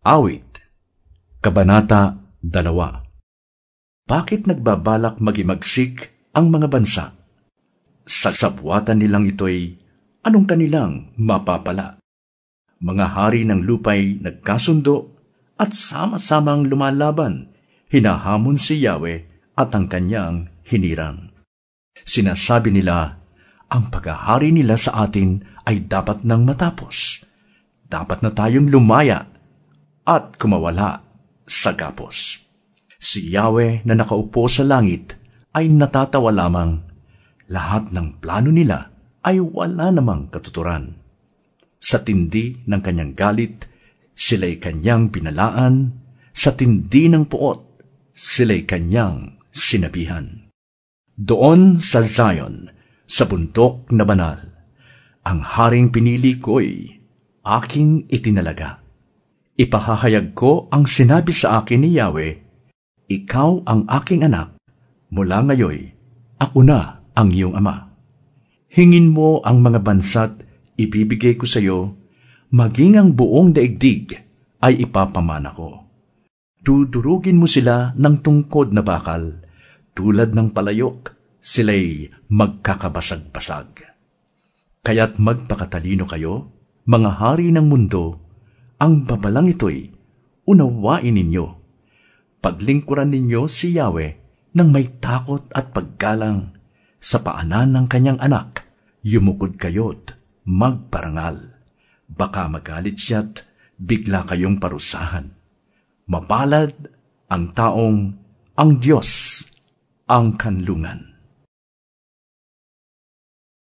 Awit, Kabanata 2 Bakit nagbabalak magimagsik ang mga bansa? Sa sabwatan nilang ito'y anong kanilang mapapala? Mga hari ng lupay nagkasundo at sama-samang lumalaban, hinahamon si Yahweh at ang kanyang hinirang. Sinasabi nila, ang paghahari nila sa atin ay dapat nang matapos. Dapat na tayong lumaya at kumawala sa gapos. Si Yahweh na nakaupo sa langit ay natatawa lamang. Lahat ng plano nila ay wala namang katuturan. Sa tindi ng kanyang galit, sila'y kanyang binalaan. Sa tindi ng puot, sila'y kanyang sinabihan. Doon sa Zion, sa bundok na banal, ang haring pinili ko'y aking itinalaga Ipahahayag ko ang sinabi sa akin ni Yahweh, Ikaw ang aking anak, mula ngayoy, ako na ang iyong ama. Hingin mo ang mga bansa't ibibigay ko sa iyo, maging ang buong daigdig ay ipapamana ko. Dudurugin mo sila ng tungkod na bakal, tulad ng palayok, sila'y magkakabasag-basag. Kaya't magpakatalino kayo, mga hari ng mundo, ang babalang ito'y unawain ninyo. Paglingkuran ninyo si Yahweh nang may takot at paggalang sa paanan ng kanyang anak, yumukod kayo't magparangal. Baka magalit siya't bigla kayong parusahan. Mapalad ang taong ang Diyos ang kanlungan.